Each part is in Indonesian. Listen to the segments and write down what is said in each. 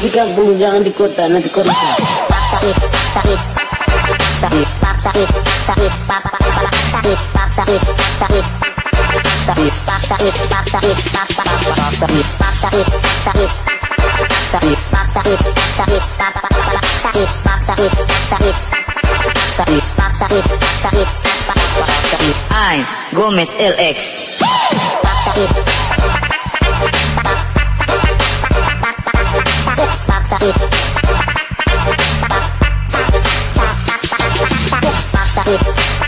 Jika belum jangan di kota nanti korban. I'm Gomez LX. Thank you.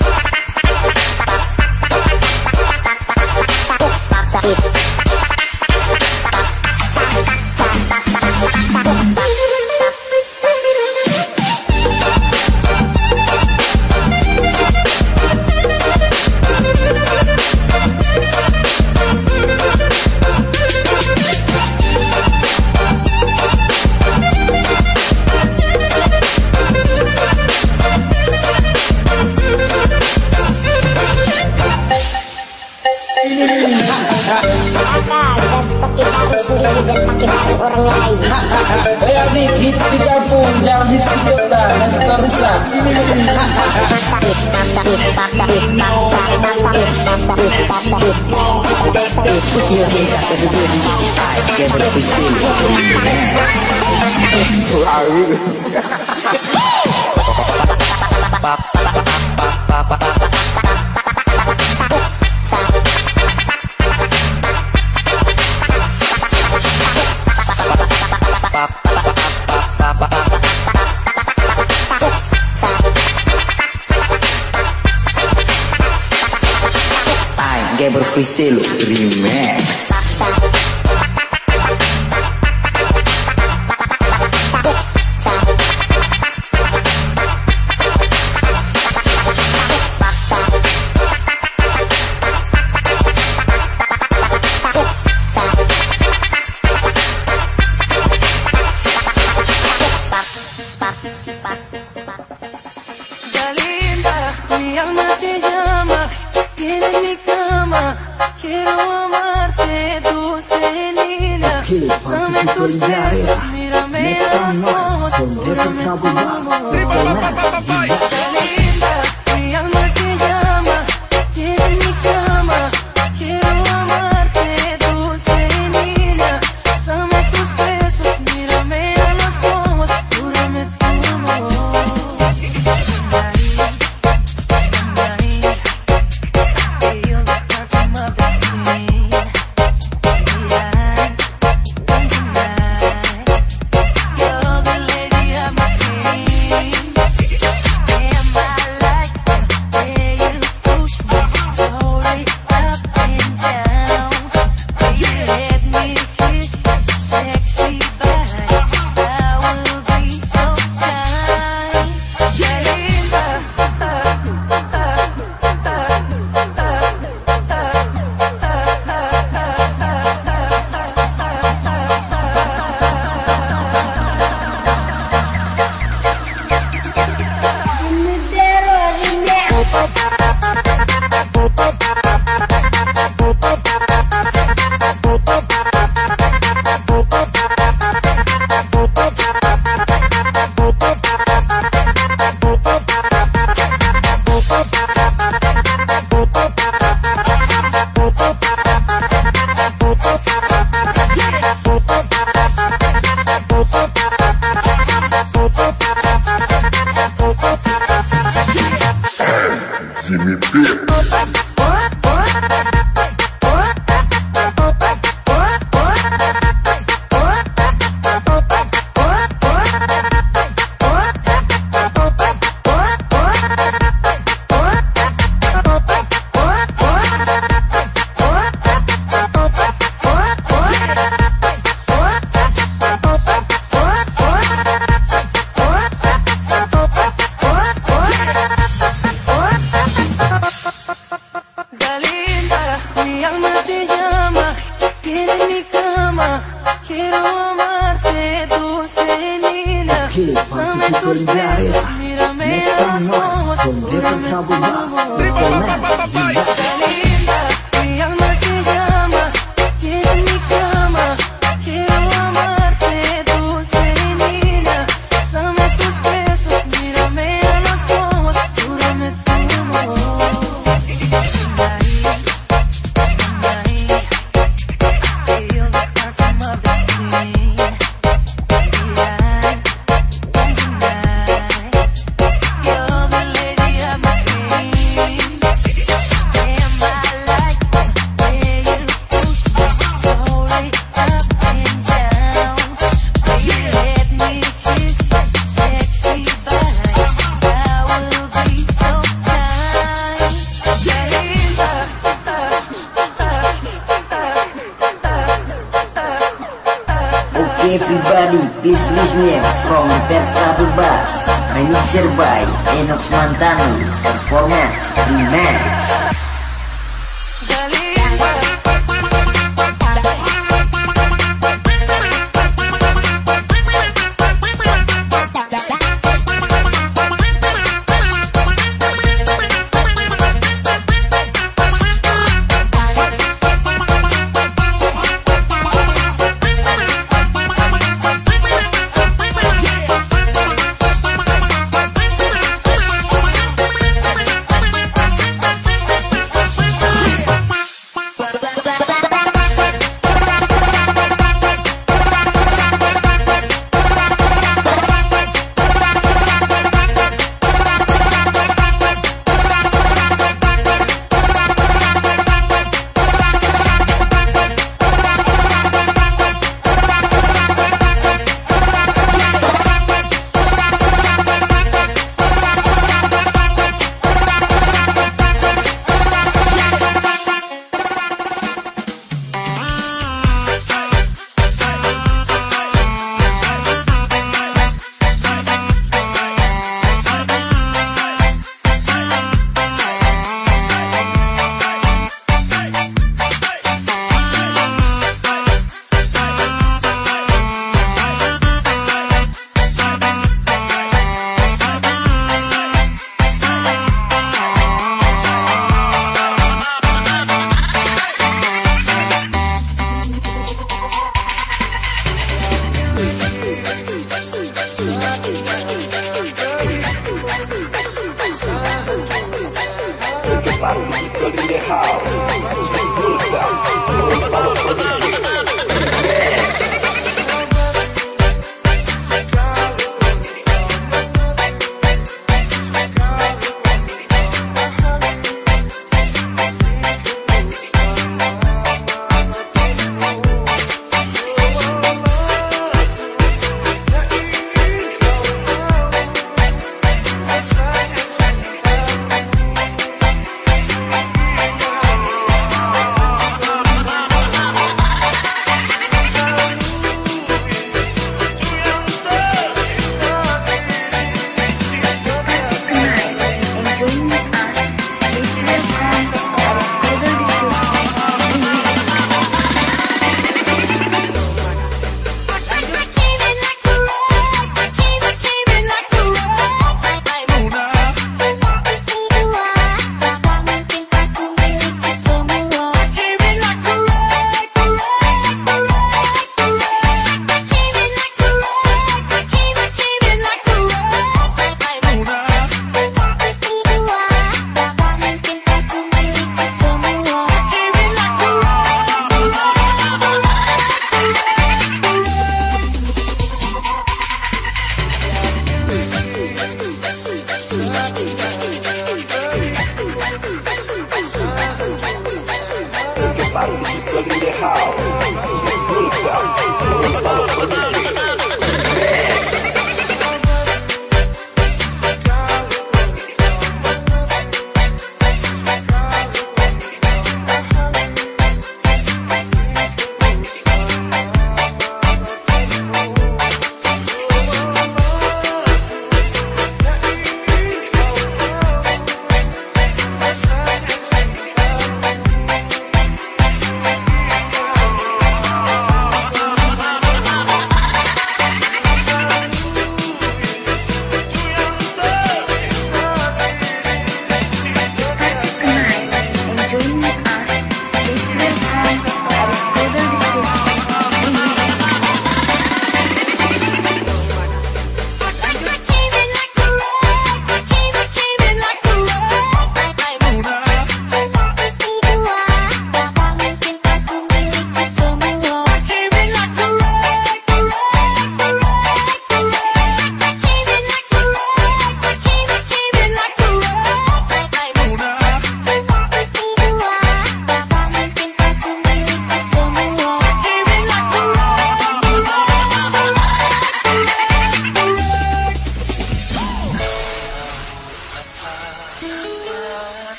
baik hit di kampung jangan hit di kota nanti kau rusak sempre fui selo Thiago Brás.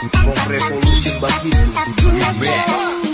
Compre Evolution Batito Remix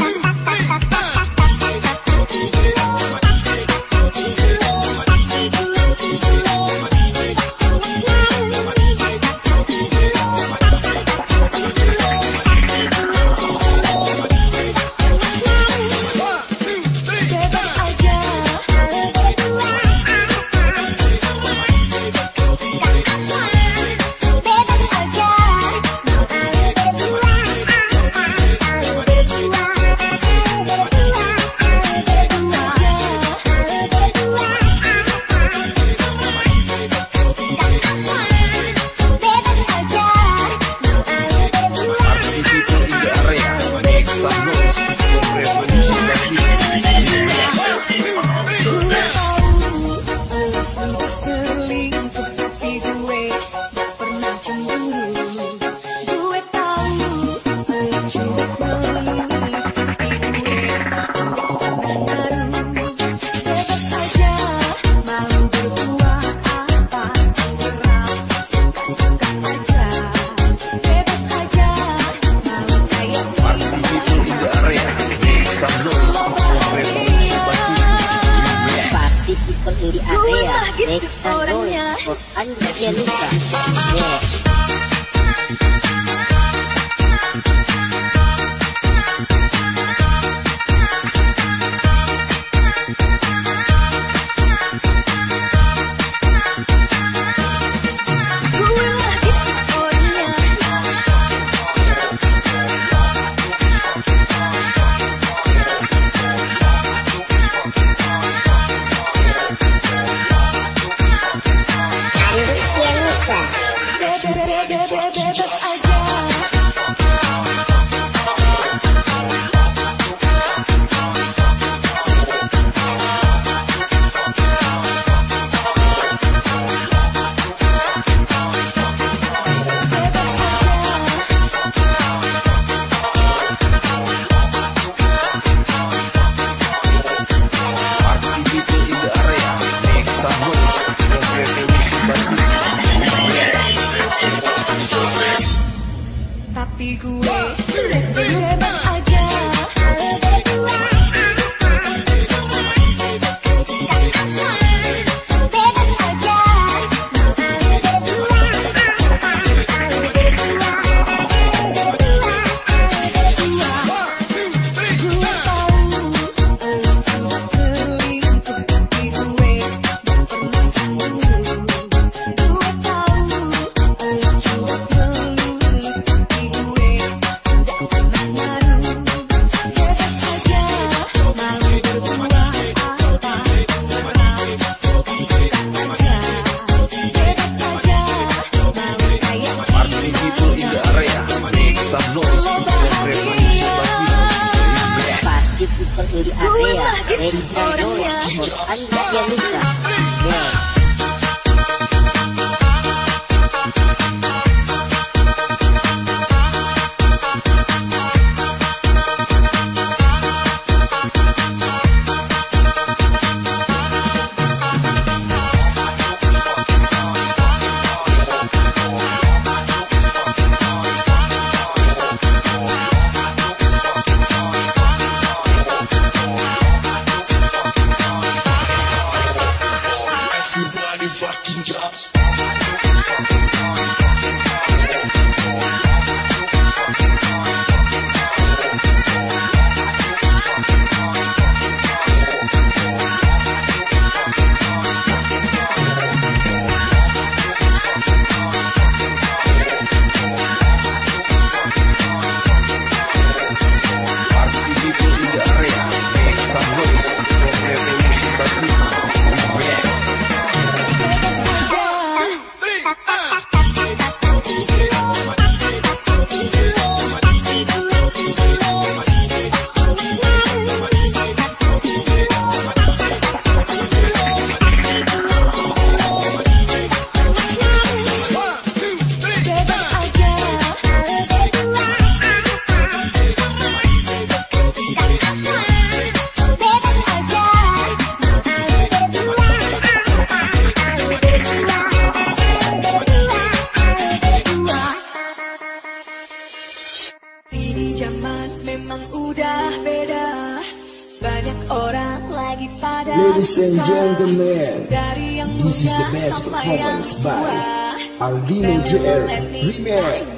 diri Angelica. fucking jobs. Paulino Jr. Remix.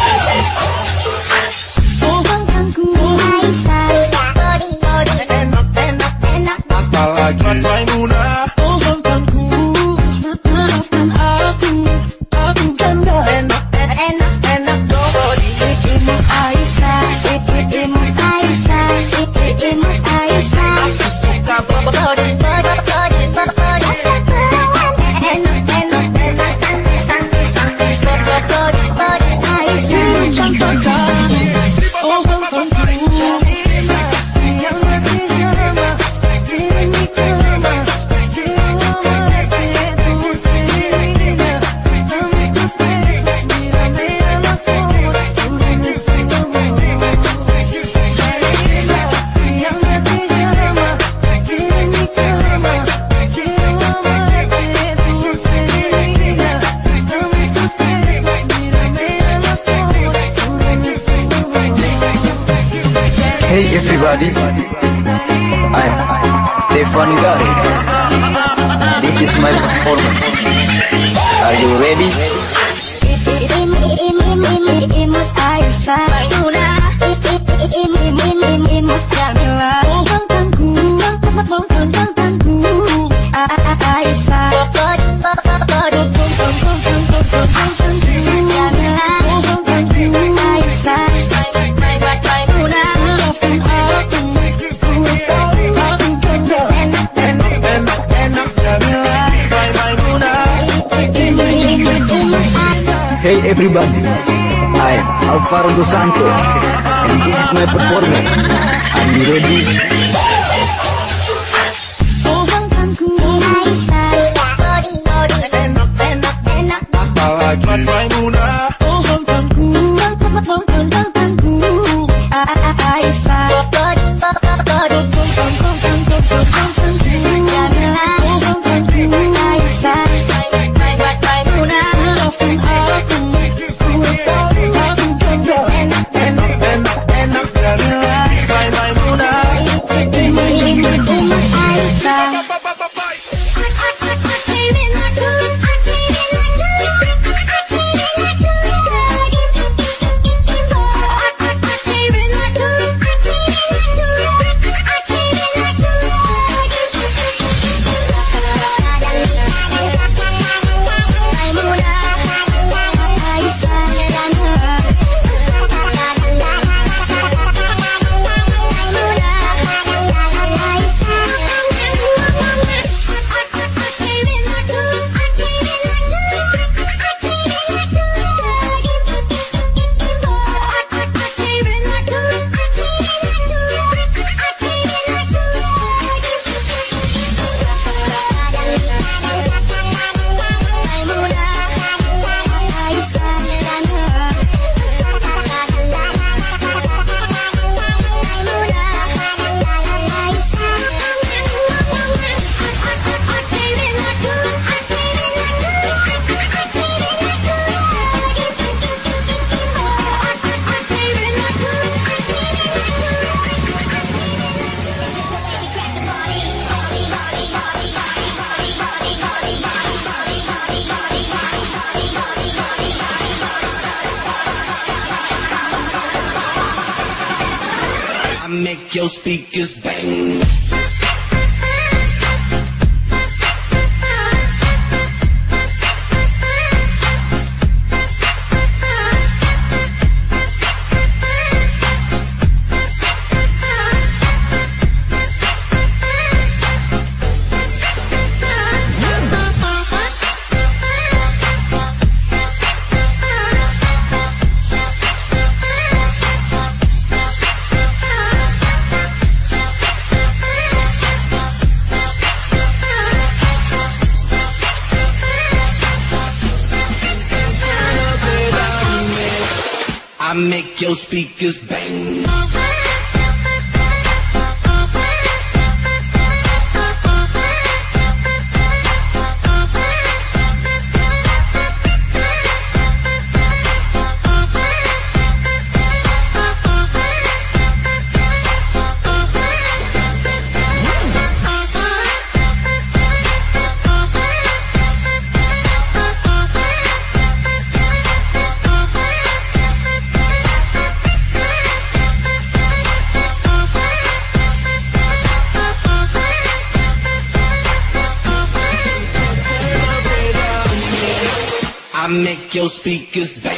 speak is your speakers bang.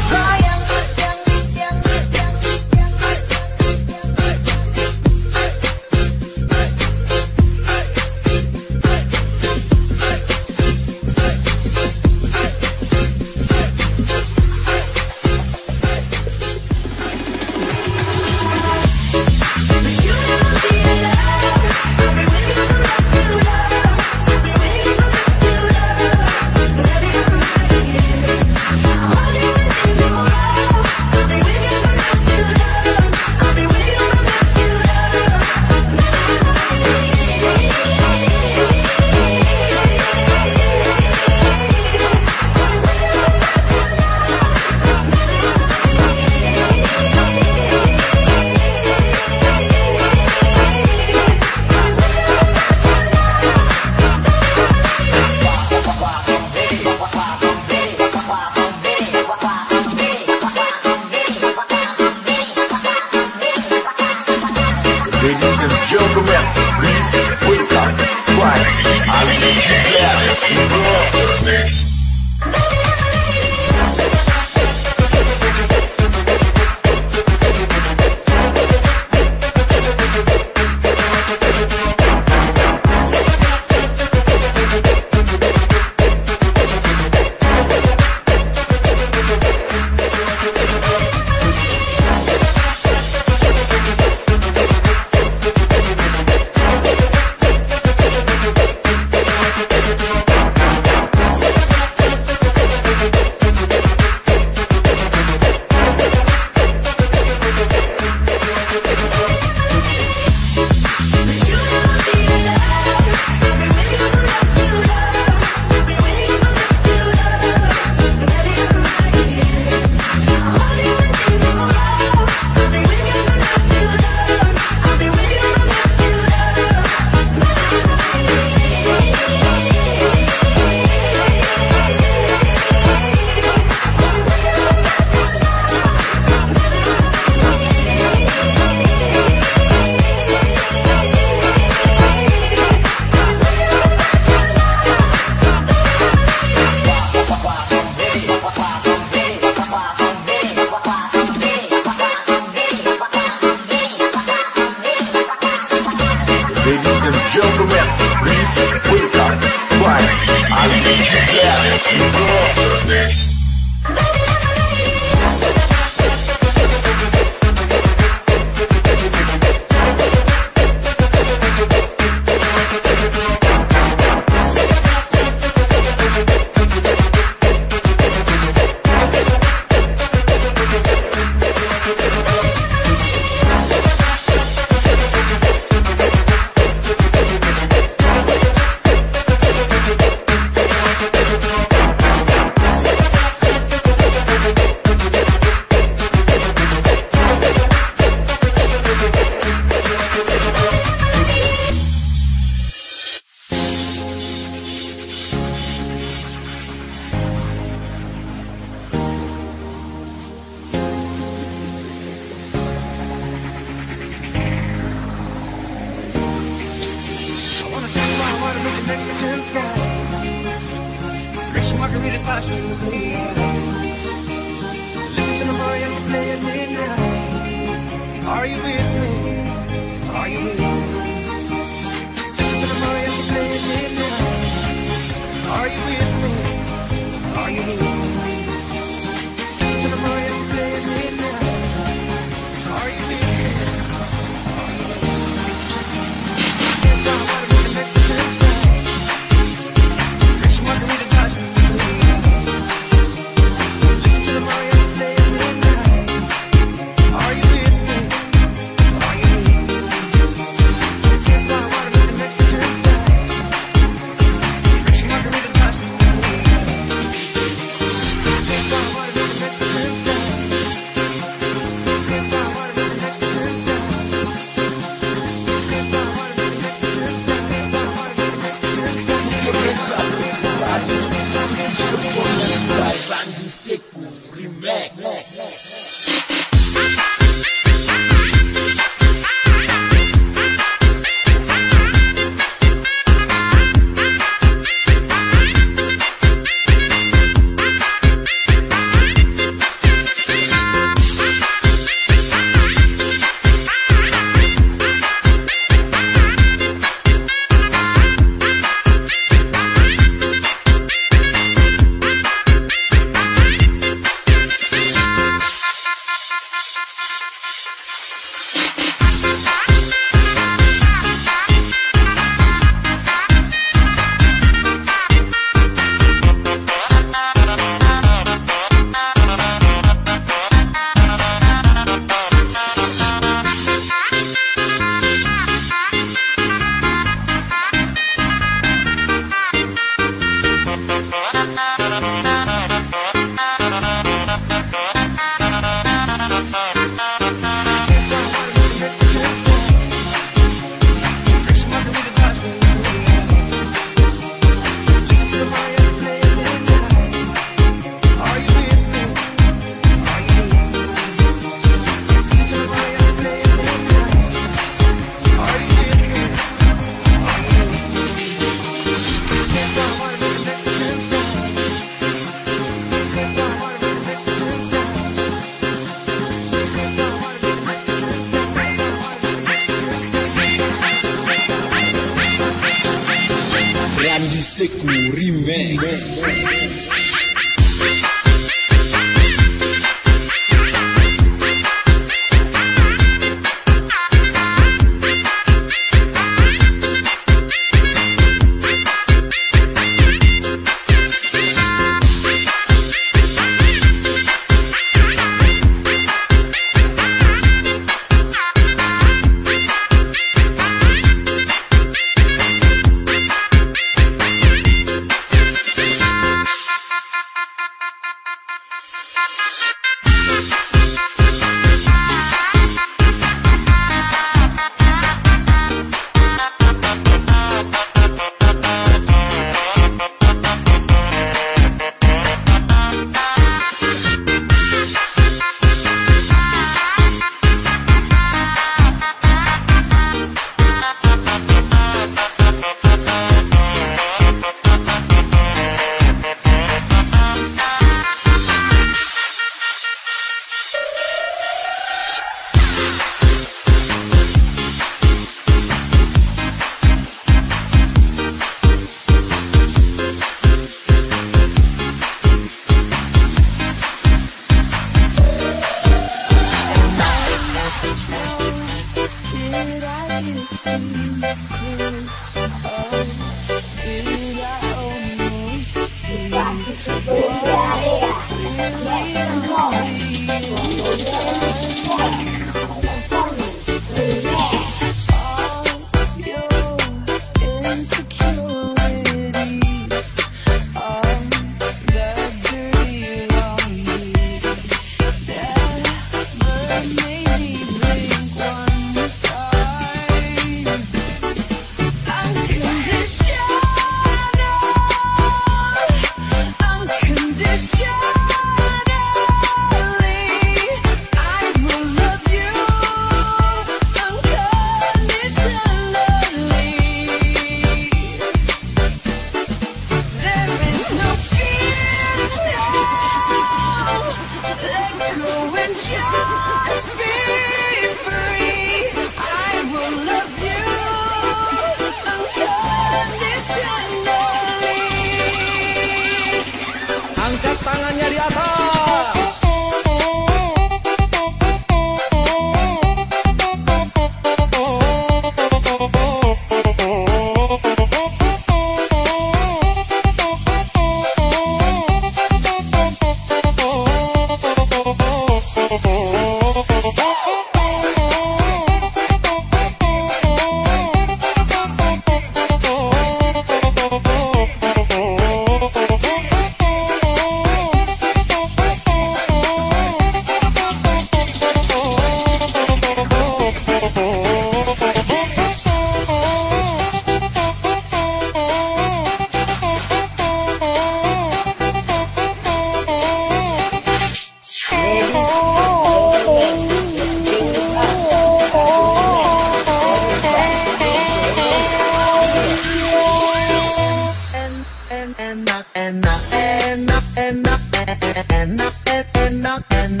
and up and